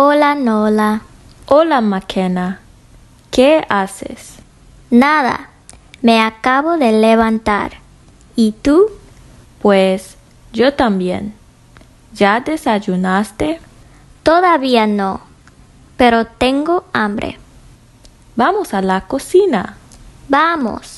Hola, Nola. Hola, McKenna. ¿Qué haces? Nada. Me acabo de levantar. ¿Y tú? Pues yo también. ¿Ya desayunaste? Todavía no. Pero tengo hambre. Vamos a la cocina. Vamos.